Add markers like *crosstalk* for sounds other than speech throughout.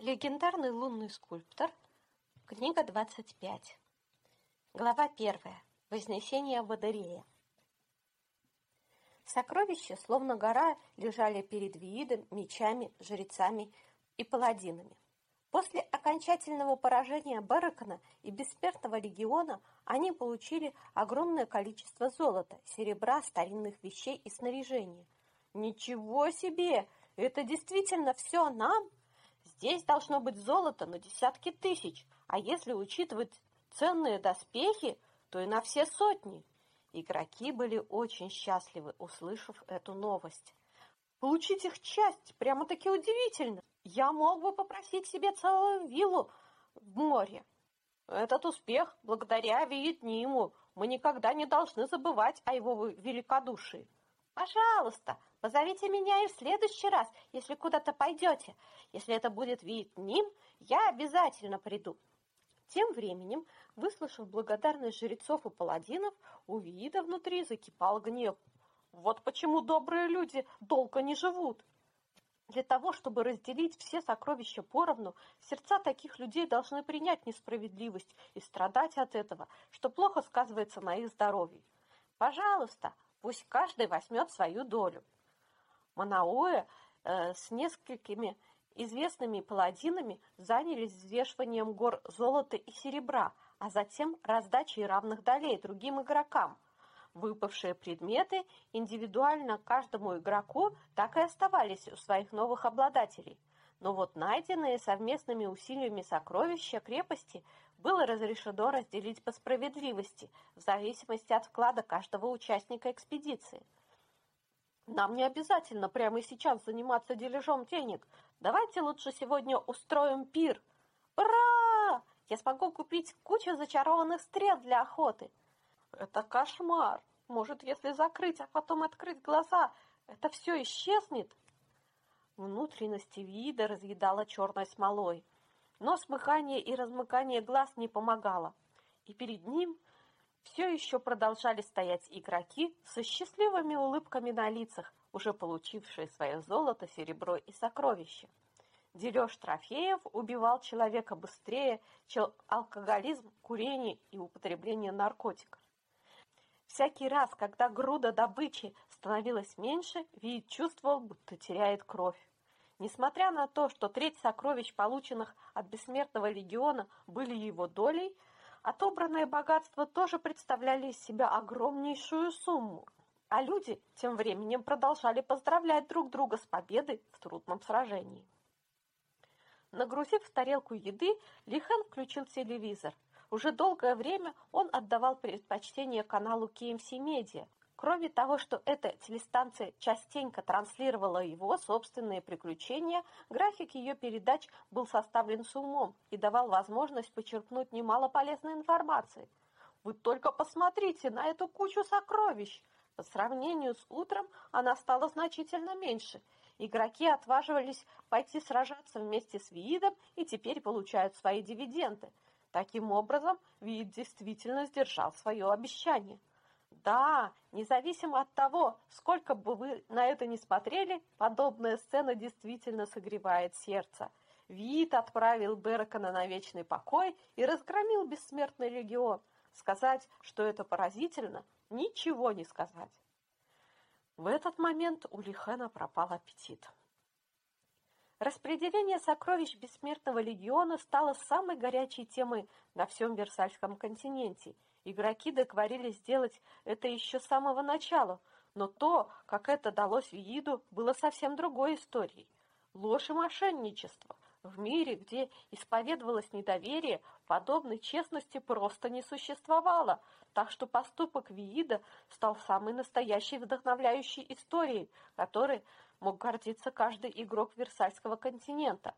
Легендарный лунный скульптор. Книга 25. Глава 1. Вознесение Водорея. Сокровища, словно гора, лежали перед Виидом, мечами, жрецами и паладинами. После окончательного поражения Баракана и Бессмертного легиона они получили огромное количество золота, серебра, старинных вещей и снаряжения. Ничего себе! Это действительно все нам? Здесь должно быть золото на десятки тысяч, а если учитывать ценные доспехи, то и на все сотни. Игроки были очень счастливы, услышав эту новость. Получить их часть прямо-таки удивительно. Я мог бы попросить себе целую виллу в море. Этот успех благодаря Виетниму. Мы никогда не должны забывать о его великодушии. Пожалуйста, позовите меня и в следующий раз, если куда-то пойдете. Если это будет Виетним, я обязательно приду. Тем временем, выслушав благодарность жрецов и паладинов, у Виида внутри закипал гнев. Вот почему добрые люди долго не живут. Для того, чтобы разделить все сокровища поровну, сердца таких людей должны принять несправедливость и страдать от этого, что плохо сказывается на их здоровье. Пожалуйста, Пусть каждый возьмет свою долю. Манауэ э, с несколькими известными паладинами занялись взвешиванием гор золота и серебра, а затем раздачей равных долей другим игрокам. Выпавшие предметы индивидуально каждому игроку так и оставались у своих новых обладателей. Но вот найденные совместными усилиями сокровища крепости было разрешено разделить по справедливости, в зависимости от вклада каждого участника экспедиции. Нам не обязательно прямо сейчас заниматься дележом денег. Давайте лучше сегодня устроим пир. Ура! Я смогу купить кучу зачарованных стрел для охоты. Это кошмар. Может, если закрыть, а потом открыть глаза, это все исчезнет? Внутренности вида разъедала черной смолой. Но смыкание и размыкание глаз не помогало. И перед ним все еще продолжали стоять игроки со счастливыми улыбками на лицах, уже получившие свое золото, серебро и сокровища. Дележ трофеев убивал человека быстрее, чем алкоголизм, курение и употребление наркотиков. Всякий раз, когда груда добычи становилась меньше, Вид чувствовал, будто теряет кровь. Несмотря на то, что треть сокровищ, полученных от Бессмертного легиона, были его долей, отобранные богатства тоже представляли из себя огромнейшую сумму. А люди тем временем продолжали поздравлять друг друга с победой в трудном сражении. Нагрузив в тарелку еды, Лихан включил телевизор. Уже долгое время он отдавал предпочтение каналу KMC Media, Кроме того, что эта телестанция частенько транслировала его собственные приключения, график ее передач был составлен с умом и давал возможность почерпнуть немало полезной информации. Вы только посмотрите на эту кучу сокровищ! По сравнению с утром она стала значительно меньше. Игроки отваживались пойти сражаться вместе с Виидом и теперь получают свои дивиденды. Таким образом, Виид действительно сдержал свое обещание. Да, независимо от того, сколько бы вы на это ни смотрели, подобная сцена действительно согревает сердце. Вид отправил Беракона на вечный покой и разгромил бессмертный легион. Сказать, что это поразительно, ничего не сказать. В этот момент у Лихена пропал аппетит. Распределение сокровищ Бессмертного легиона стало самой горячей темой на всем Версальском континенте – Игроки договорились сделать это еще с самого начала, но то, как это далось Вииду, было совсем другой историей. Ложь и мошенничество. В мире, где исповедовалось недоверие, подобной честности просто не существовало, так что поступок Виида стал самой настоящей вдохновляющей историей, которой мог гордиться каждый игрок Версальского континента.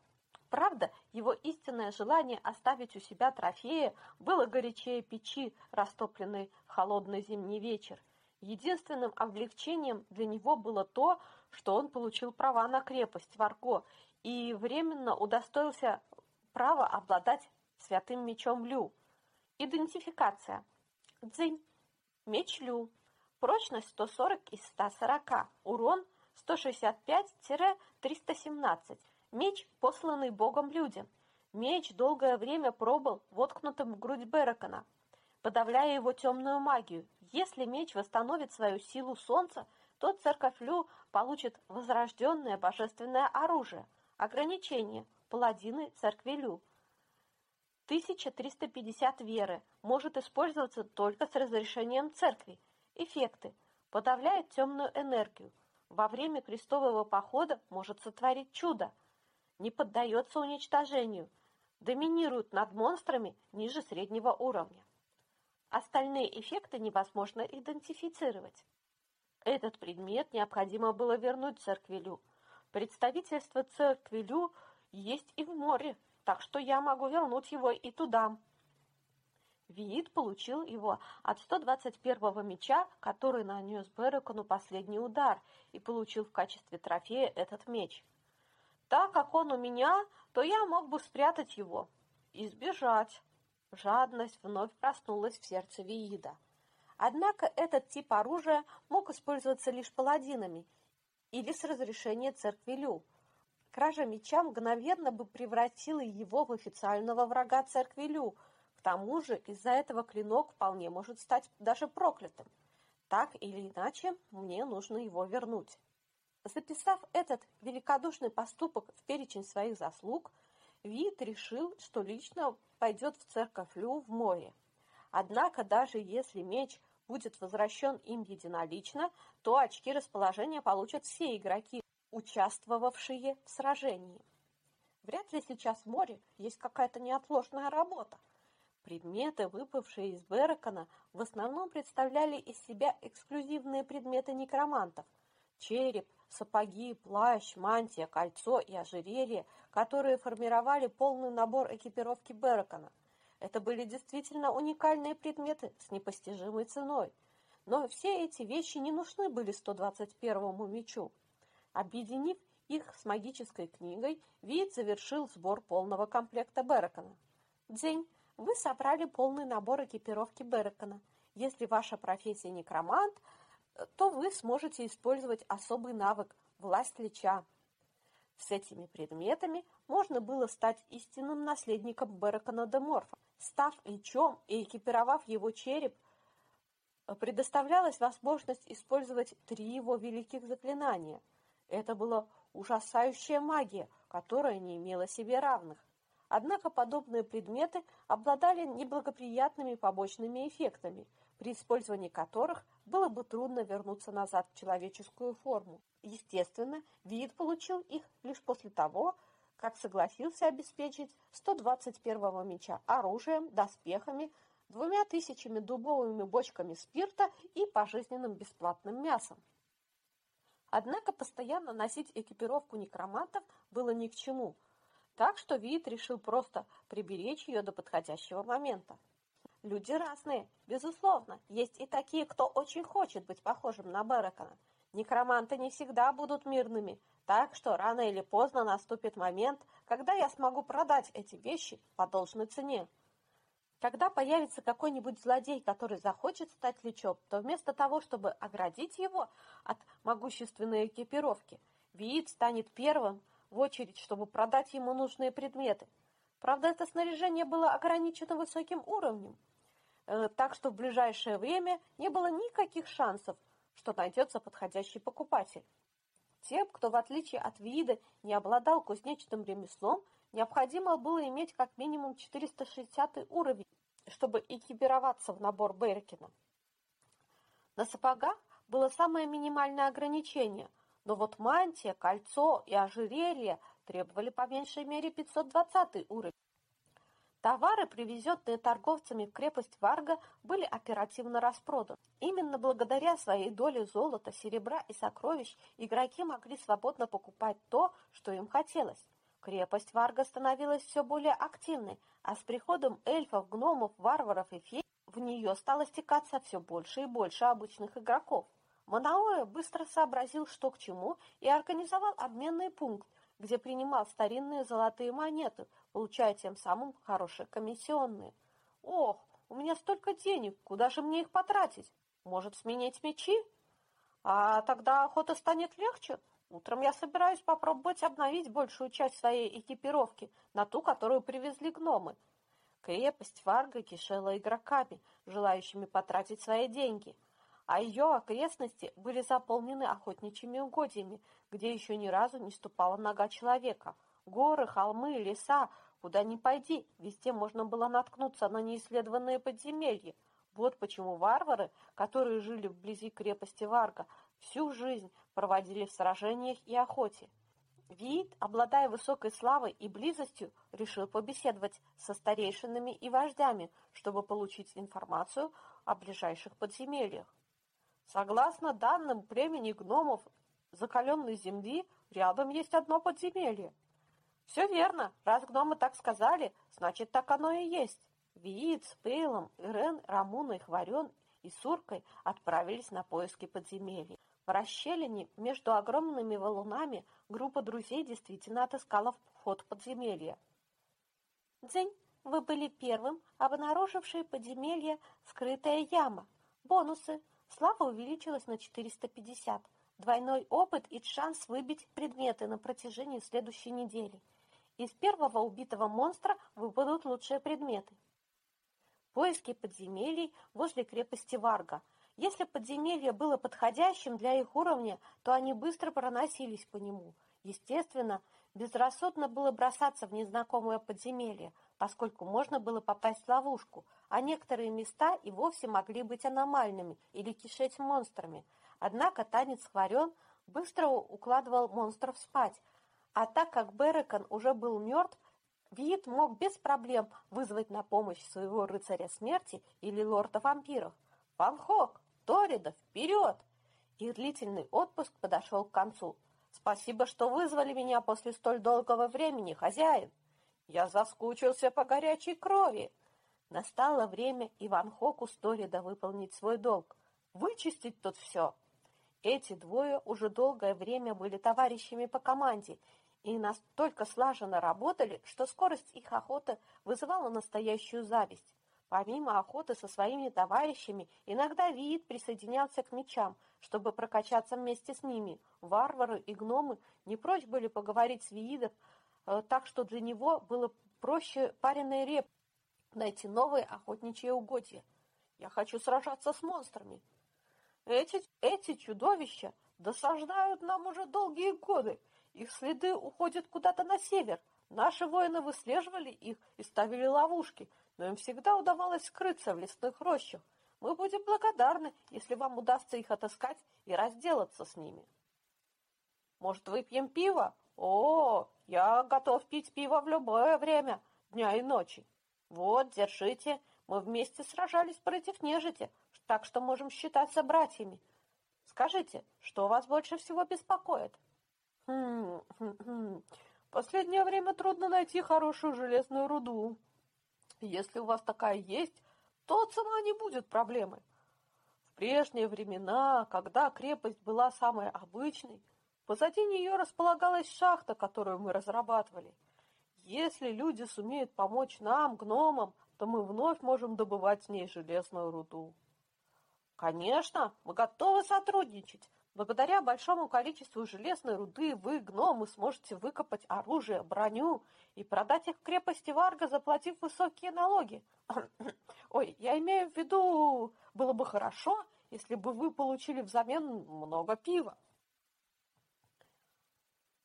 Правда, его истинное желание оставить у себя трофеи было горячее печи, растопленной в холодный зимний вечер. Единственным облегчением для него было то, что он получил права на крепость Варго и временно удостоился права обладать святым мечом Лю. Идентификация. Дзынь. Меч Лю. Прочность 140 из 140. Урон 165-317. Меч, посланный Богом людям. Меч долгое время пробыл воткнутым в грудь Беракона, подавляя его темную магию. Если меч восстановит свою силу солнца, то церковь Лю получит возрожденное божественное оружие. Ограничение. Паладины церкви Лю. 1350 веры. Может использоваться только с разрешением церкви. Эффекты. Подавляет темную энергию. Во время крестового похода может сотворить чудо. Не поддается уничтожению. Доминирует над монстрами ниже среднего уровня. Остальные эффекты невозможно идентифицировать. Этот предмет необходимо было вернуть церкви Лю. Представительство церкви Лю есть и в море, так что я могу вернуть его и туда. Виит получил его от 121-го меча, который нанес Берекону последний удар, и получил в качестве трофея этот меч. Так как он у меня, то я мог бы спрятать его и сбежать. Жадность вновь проснулась в сердце Виида. Однако этот тип оружия мог использоваться лишь паладинами или с разрешения церкви Лю. Кража меча мгновенно бы превратила его в официального врага церкви Лю. К тому же из-за этого клинок вполне может стать даже проклятым. Так или иначе, мне нужно его вернуть. Записав этот великодушный поступок в перечень своих заслуг, Вит решил, что лично пойдет в церковь Лю в море. Однако даже если меч будет возвращен им единолично, то очки расположения получат все игроки, участвовавшие в сражении. Вряд ли сейчас в море есть какая-то неотложная работа. Предметы, выпавшие из Беракона, в основном представляли из себя эксклюзивные предметы некромантов. Череп, сапоги, плащ, мантия, кольцо и ожерелье, которые формировали полный набор экипировки Беракона. Это были действительно уникальные предметы с непостижимой ценой. Но все эти вещи не нужны были 121-му мечу. Объединив их с магической книгой, Вид завершил сбор полного комплекта Беракона. День. Вы собрали полный набор экипировки Беракона. Если ваша профессия некромант, то вы сможете использовать особый навык «Власть Лича». С этими предметами можно было стать истинным наследником Беракона де Морфа. Став личом и экипировав его череп, предоставлялась возможность использовать три его великих заклинания. Это была ужасающая магия, которая не имела себе равных. Однако подобные предметы обладали неблагоприятными побочными эффектами, при использовании которых было бы трудно вернуться назад в человеческую форму. Естественно, вид получил их лишь после того, как согласился обеспечить 121-го меча оружием, доспехами, двумя тысячами дубовыми бочками спирта и пожизненным бесплатным мясом. Однако постоянно носить экипировку некромантов было ни к чему, так что Вит решил просто приберечь ее до подходящего момента. Люди разные, безусловно, есть и такие, кто очень хочет быть похожим на Беракона. Некроманты не всегда будут мирными, так что рано или поздно наступит момент, когда я смогу продать эти вещи по должной цене. Когда появится какой-нибудь злодей, который захочет стать лечом, то вместо того, чтобы оградить его от могущественной экипировки, Виит станет первым в очередь, чтобы продать ему нужные предметы. Правда, это снаряжение было ограничено высоким уровнем, так что в ближайшее время не было никаких шансов, что найдется подходящий покупатель. Тем, кто в отличие от вида не обладал кузнечным ремеслом, необходимо было иметь как минимум 460 уровень, чтобы экипироваться в набор Беркина. На сапогах было самое минимальное ограничение, но вот мантия, кольцо и ожерелье требовали по меньшей мере 520 уровень. Товары, привезенные торговцами в крепость Варга, были оперативно распроданы. Именно благодаря своей доле золота, серебра и сокровищ игроки могли свободно покупать то, что им хотелось. Крепость Варга становилась все более активной, а с приходом эльфов, гномов, варваров и фей в нее стало стекаться все больше и больше обычных игроков. Манаоэ быстро сообразил, что к чему, и организовал обменный пункт, где принимал старинные золотые монеты, получая тем самым хорошие комиссионные. Ох, у меня столько денег, куда же мне их потратить? Может, сменить мечи? А тогда охота станет легче? Утром я собираюсь попробовать обновить большую часть своей экипировки на ту, которую привезли гномы. Крепость Варга кишела игроками, желающими потратить свои деньги, а ее окрестности были заполнены охотничьими угодьями, где еще ни разу не ступала нога человека. Горы, холмы, леса, куда ни пойди, везде можно было наткнуться на неисследованные подземелья. Вот почему варвары, которые жили вблизи крепости Варга, всю жизнь проводили в сражениях и охоте. Вид, обладая высокой славой и близостью, решил побеседовать со старейшинами и вождями, чтобы получить информацию о ближайших подземельях. Согласно данным племени гномов закаленной земли, рядом есть одно подземелье. Все верно, раз гномы так сказали, значит так оно и есть. Виит с Пейлом, Ирен, Рамуной, Хварен и Суркой отправились на поиски подземелья. В расщелине между огромными валунами группа друзей действительно отыскала вход в подземелье. «Дзень, вы были первым, обнаруживший подземелье «Скрытая яма». Бонусы. Слава увеличилась на 450. Двойной опыт и шанс выбить предметы на протяжении следующей недели. Из первого убитого монстра выпадут лучшие предметы. Поиски подземелий возле крепости Варга – если подземелье было подходящим для их уровня, то они быстро проносились по нему. Естественно, безрассудно было бросаться в незнакомое подземелье, поскольку можно было попасть в ловушку, а некоторые места и вовсе могли быть аномальными или кишеть монстрами. Однако танец Хварен быстро укладывал монстров спать, а так как Берекон уже был мертв, Вид мог без проблем вызвать на помощь своего рыцаря смерти или лорда вампиров. «Ван Хок, Торида, вперед!» Их длительный отпуск подошел к концу. «Спасибо, что вызвали меня после столь долгого времени, хозяин. Я заскучился по горячей крови». Настало время Иван Хоку Сторида выполнить свой долг, вычистить тут все. Эти двое уже долгое время были товарищами по команде и настолько слаженно работали, что скорость их охоты вызывала настоящую зависть. Помимо охоты со своими товарищами, иногда Виит присоединялся к мечам, чтобы прокачаться вместе с ними. Варвары и гномы не прочь были поговорить с Виидом, э, так что для него было проще пареной реп найти новые охотничьи угодья. Я хочу сражаться с монстрами. Эти, эти чудовища досаждают нам уже долгие годы. Их следы уходят куда-то на север. Наши воины выслеживали их и ставили ловушки — но им всегда удавалось скрыться в лесных рощах. Мы будем благодарны, если вам удастся их отыскать и разделаться с ними. Может, выпьем пиво? О, я готов пить пиво в любое время, дня и ночи. Вот, держите, мы вместе сражались против нежити, так что можем считаться братьями. Скажите, что вас больше всего беспокоит? Хм, хм, хм. Последнее время трудно найти хорошую железную руду. Если у вас такая есть, то цена не будет проблемой. В прежние времена, когда крепость была самой обычной, позади нее располагалась шахта, которую мы разрабатывали. Если люди сумеют помочь нам, гномам, то мы вновь можем добывать с ней железную руду. Конечно, мы готовы сотрудничать, Благодаря большому количеству железной руды вы, гномы, сможете выкопать оружие, броню и продать их в крепости Варга, заплатив высокие налоги. *clears throat* Ой, я имею в виду, было бы хорошо, если бы вы получили взамен много пива.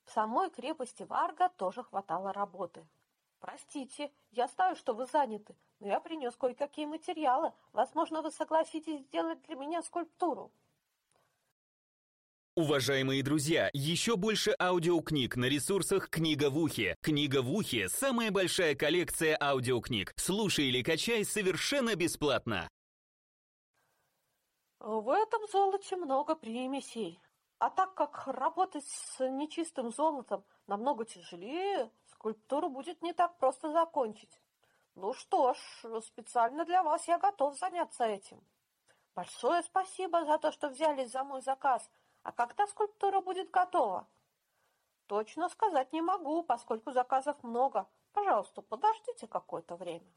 В самой крепости Варга тоже хватало работы. Простите, я знаю, что вы заняты, но я принес кое-какие материалы. Возможно, вы согласитесь сделать для меня скульптуру. Уважаемые друзья, еще больше аудиокниг на ресурсах «Книга в ухе». «Книга в ухе» — самая большая коллекция аудиокниг. Слушай или качай совершенно бесплатно. В этом золоте много примесей. А так как работать с нечистым золотом намного тяжелее, скульптуру будет не так просто закончить. Ну что ж, специально для вас я готов заняться этим. Большое спасибо за то, что взялись за мой заказ — а когда скульптура будет готова? Точно сказать не могу, поскольку заказов много. Пожалуйста, подождите какое-то время.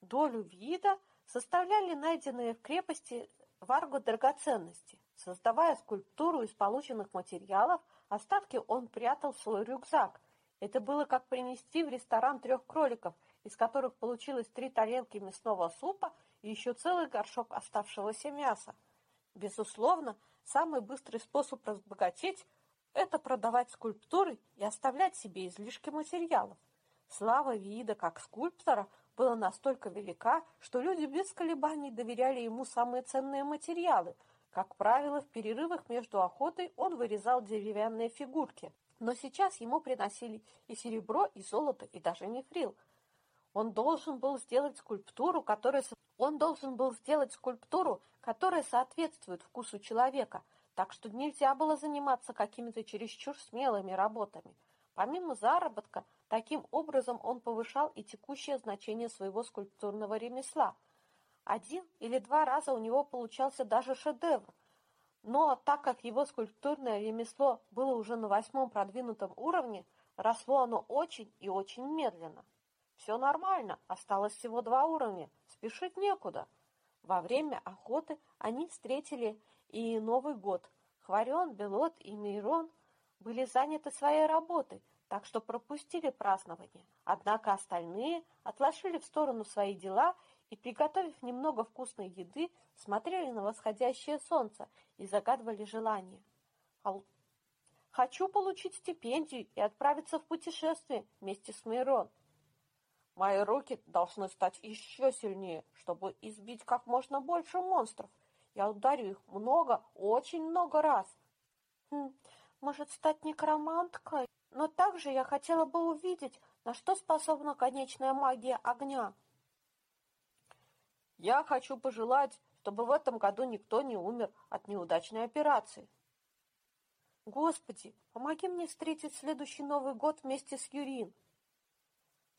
Долю вида составляли найденные в крепости Варго драгоценности. Создавая скульптуру из полученных материалов, Остатки он прятал в свой рюкзак. Это было как принести в ресторан трех кроликов, из которых получилось три тарелки мясного супа и еще целый горшок оставшегося мяса. Безусловно, самый быстрый способ разбогатеть – это продавать скульптуры и оставлять себе излишки материалов. Слава Виида как скульптора была настолько велика, что люди без колебаний доверяли ему самые ценные материалы – как правило, в перерывах между охотой он вырезал деревянные фигурки, но сейчас ему приносили и серебро, и золото, и даже мифрил. Он должен был сделать скульптуру, которая он должен был сделать скульптуру, которая соответствует вкусу человека, так что нельзя было заниматься какими-то чересчур смелыми работами. Помимо заработка, таким образом он повышал и текущее значение своего скульптурного ремесла – один или два раза у него получался даже шедевр. Но так как его скульптурное ремесло было уже на восьмом продвинутом уровне, росло оно очень и очень медленно. Все нормально, осталось всего два уровня, спешить некуда. Во время охоты они встретили и Новый год. Хварион, Белот и Мейрон были заняты своей работой, так что пропустили празднование. Однако остальные отложили в сторону свои дела и, приготовив немного вкусной еды, смотрели на восходящее солнце и загадывали желания. «Хочу получить стипендию и отправиться в путешествие вместе с Мейрон. Мои руки должны стать еще сильнее, чтобы избить как можно больше монстров. Я ударю их много, очень много раз. Хм, может, стать некроманткой? Но также я хотела бы увидеть, на что способна конечная магия огня». Я хочу пожелать, чтобы в этом году никто не умер от неудачной операции. Господи, помоги мне встретить следующий Новый год вместе с Юрин.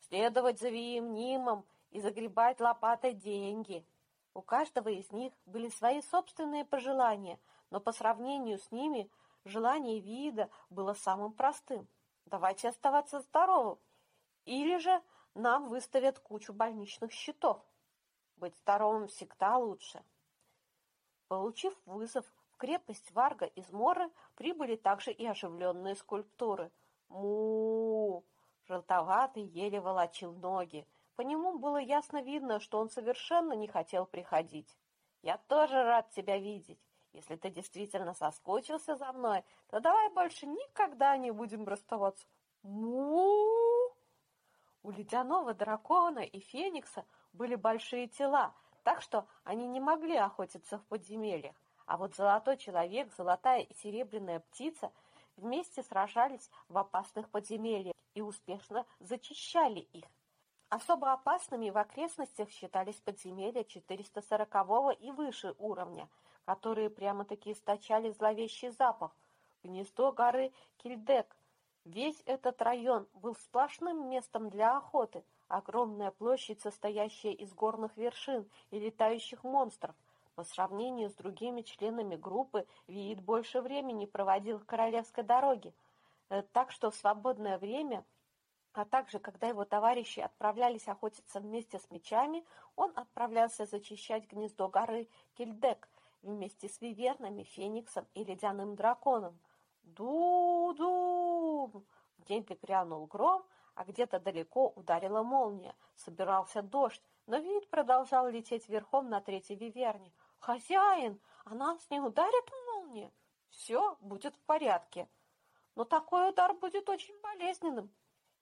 Следовать за Виемнимом и загребать лопатой деньги. У каждого из них были свои собственные пожелания, но по сравнению с ними желание вида было самым простым. Давайте оставаться здоровым, или же нам выставят кучу больничных счетов. Быть здоровым всегда лучше. Получив вызов в крепость Варга из Моры, прибыли также и оживленные скульптуры. му Желтоватый еле волочил ноги. По нему было ясно видно, что он совершенно не хотел приходить. «Я тоже рад тебя видеть. Если ты действительно соскучился за мной, то давай больше никогда не будем расставаться». му У ледяного дракона и феникса были большие тела, так что они не могли охотиться в подземельях. А вот золотой человек, золотая и серебряная птица вместе сражались в опасных подземельях и успешно зачищали их. Особо опасными в окрестностях считались подземелья 440 и выше уровня, которые прямо-таки источали зловещий запах. Гнездо горы Кильдек. Весь этот район был сплошным местом для охоты – Огромная площадь, состоящая из горных вершин и летающих монстров. По сравнению с другими членами группы, Виит больше времени проводил в королевской дороге. Э, так что в свободное время, а также когда его товарищи отправлялись охотиться вместе с мечами, он отправлялся зачищать гнездо горы Кильдек вместе с вивернами, фениксом и ледяным драконом. Ду-ду! В небе грянул гром, а где-то далеко ударила молния. Собирался дождь, но вид продолжал лететь верхом на третьей виверне. «Хозяин, а нас не ударит молния?» «Все будет в порядке. Но такой удар будет очень болезненным.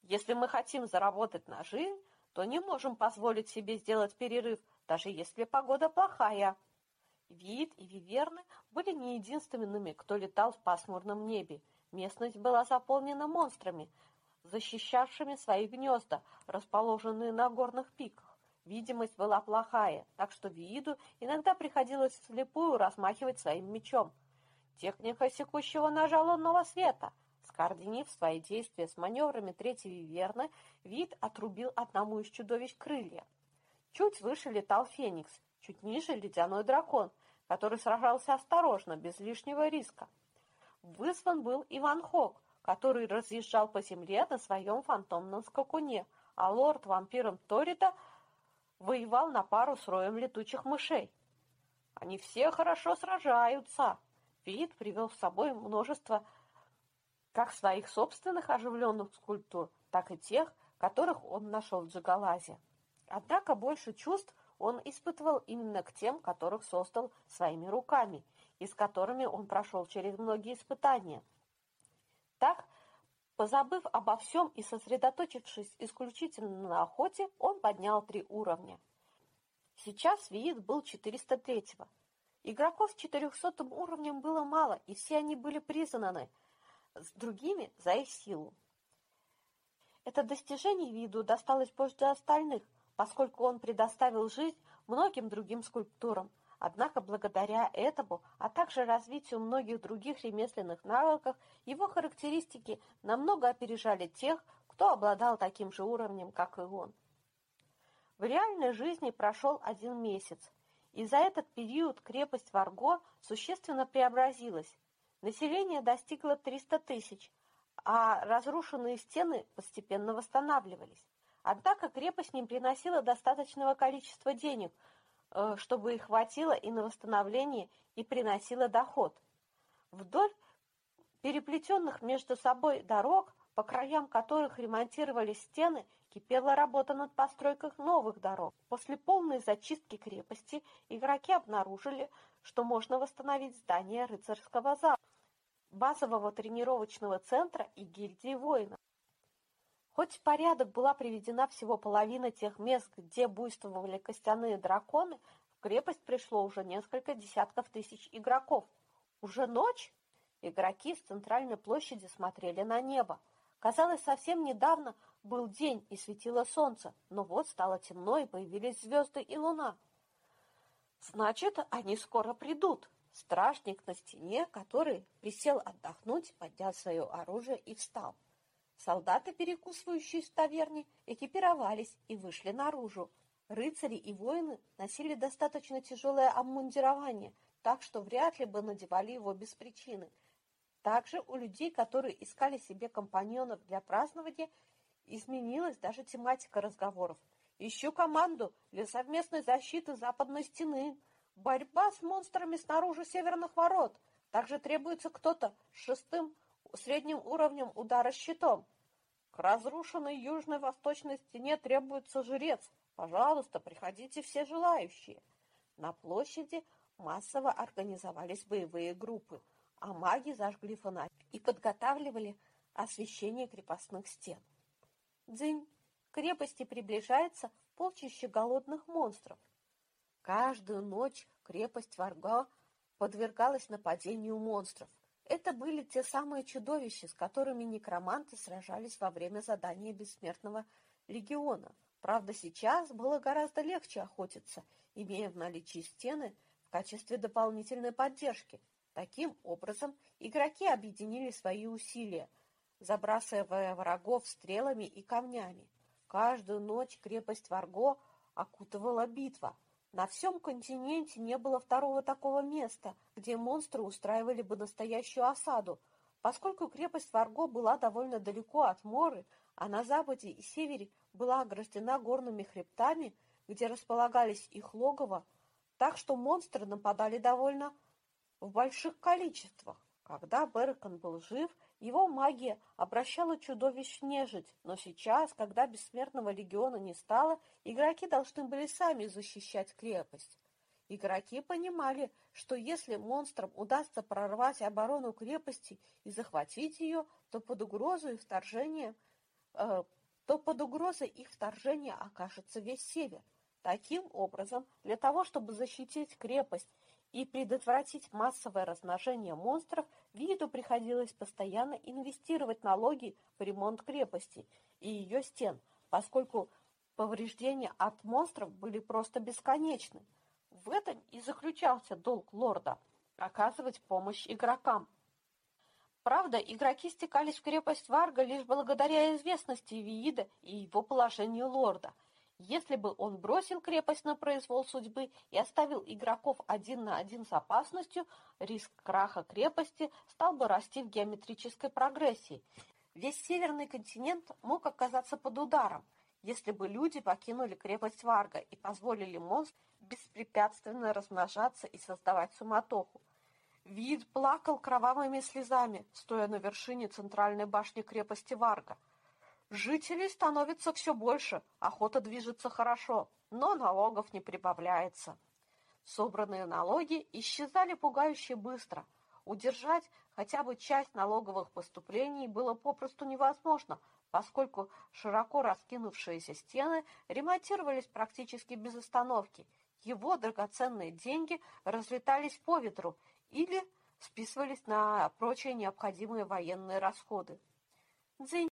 Если мы хотим заработать на жизнь, то не можем позволить себе сделать перерыв, даже если погода плохая». Вид и Виверны были не единственными, кто летал в пасмурном небе. Местность была заполнена монстрами, защищавшими свои гнезда, расположенные на горных пиках. Видимость была плохая, так что Вииду иногда приходилось вслепую размахивать своим мечом. Техника секущего ножа лунного света. Скоординив свои действия с маневрами третьей виверны, Вид отрубил одному из чудовищ крылья. Чуть выше летал Феникс, чуть ниже — ледяной дракон, который сражался осторожно, без лишнего риска. Вызван был Иван Хок, который разъезжал по земле на своем фантомном скакуне, а лорд вампиром Торита воевал на пару с роем летучих мышей. Они все хорошо сражаются. Вид привел с собой множество как своих собственных оживленных скульптур, так и тех, которых он нашел в Джагалазе. Однако больше чувств он испытывал именно к тем, которых создал своими руками, и с которыми он прошел через многие испытания. Так, позабыв обо всем и сосредоточившись исключительно на охоте, он поднял три уровня. Сейчас Виит был 403-го. Игроков с 400 уровнем было мало, и все они были признаны – с другими за их силу. Это достижение виду досталось позже остальных, поскольку он предоставил жизнь многим другим скульптурам. Однако благодаря этому, а также развитию многих других ремесленных навыков, его характеристики намного опережали тех, кто обладал таким же уровнем, как и он. В реальной жизни прошел один месяц, и за этот период крепость Варго существенно преобразилась. Население достигло 300 тысяч, а разрушенные стены постепенно восстанавливались. Однако крепость не приносила достаточного количества денег, э, чтобы их хватило и на восстановление, и приносила доход. Вдоль переплетенных между собой дорог, по краям которых ремонтировались стены, кипела работа над постройкой новых дорог. После полной зачистки крепости игроки обнаружили, что можно восстановить здание рыцарского зала базового тренировочного центра и гильдии воинов. Хоть в порядок была приведена всего половина тех мест, где буйствовали костяные драконы, в крепость пришло уже несколько десятков тысяч игроков. Уже ночь? Игроки с центральной площади смотрели на небо. Казалось, совсем недавно был день и светило солнце, но вот стало темно и появились звезды и луна. Значит, они скоро придут. Стражник на стене, который присел отдохнуть, поднял свое оружие и встал. Солдаты, перекусывающие в таверне, экипировались и вышли наружу. Рыцари и воины носили достаточно тяжелое обмундирование, так что вряд ли бы надевали его без причины. Также у людей, которые искали себе компаньонов для празднования, изменилась даже тематика разговоров. «Ищу команду для совместной защиты западной стены», Борьба с монстрами снаружи северных ворот. Также требуется кто-то с шестым средним уровнем удара щитом. К разрушенной южной восточной стене требуется жрец. Пожалуйста, приходите все желающие. На площади массово организовались боевые группы, а маги зажгли фонарь и подготавливали освещение крепостных стен. Дзынь, к крепости приближается полчище голодных монстров. Каждую ночь крепость Варга подвергалась нападению монстров. Это были те самые чудовища, с которыми некроманты сражались во время задания Бессмертного легиона. Правда, сейчас было гораздо легче охотиться, имея в наличии стены в качестве дополнительной поддержки. Таким образом, игроки объединили свои усилия, забрасывая врагов стрелами и камнями. Каждую ночь крепость Варго окутывала битва – на всем континенте не было второго такого места, где монстры устраивали бы настоящую осаду. Поскольку крепость Варго была довольно далеко от Моры, а на западе и севере была ограждена горными хребтами, где располагались их логово, так что монстры нападали довольно в больших количествах. Когда Беркон был жив, его магия обращала чудовищ в нежить, но сейчас, когда Бессмертного легиона не стало, игроки должны были сами защищать крепость. Игроки понимали, что если монстрам удастся прорвать оборону крепости и захватить ее, то под угрозой вторжения, э, то под угрозой их вторжения окажется весь север. Таким образом, для того, чтобы защитить крепость и предотвратить массовое размножение монстров, виду приходилось постоянно инвестировать налоги в ремонт крепости и ее стен, поскольку повреждения от монстров были просто бесконечны. В этом и заключался долг лорда – оказывать помощь игрокам. Правда, игроки стекались в крепость Варга лишь благодаря известности Виида и его положению лорда – если бы он бросил крепость на произвол судьбы и оставил игроков один на один с опасностью, риск краха крепости стал бы расти в геометрической прогрессии. Весь северный континент мог оказаться под ударом, если бы люди покинули крепость Варга и позволили монстрам беспрепятственно размножаться и создавать суматоху. Вид плакал кровавыми слезами, стоя на вершине центральной башни крепости Варга. Жителей становится все больше, охота движется хорошо, но налогов не прибавляется. Собранные налоги исчезали пугающе быстро. Удержать хотя бы часть налоговых поступлений было попросту невозможно, поскольку широко раскинувшиеся стены ремонтировались практически без остановки. Его драгоценные деньги разлетались по ветру, или списывались на прочие необходимые военные расходы. Цзинь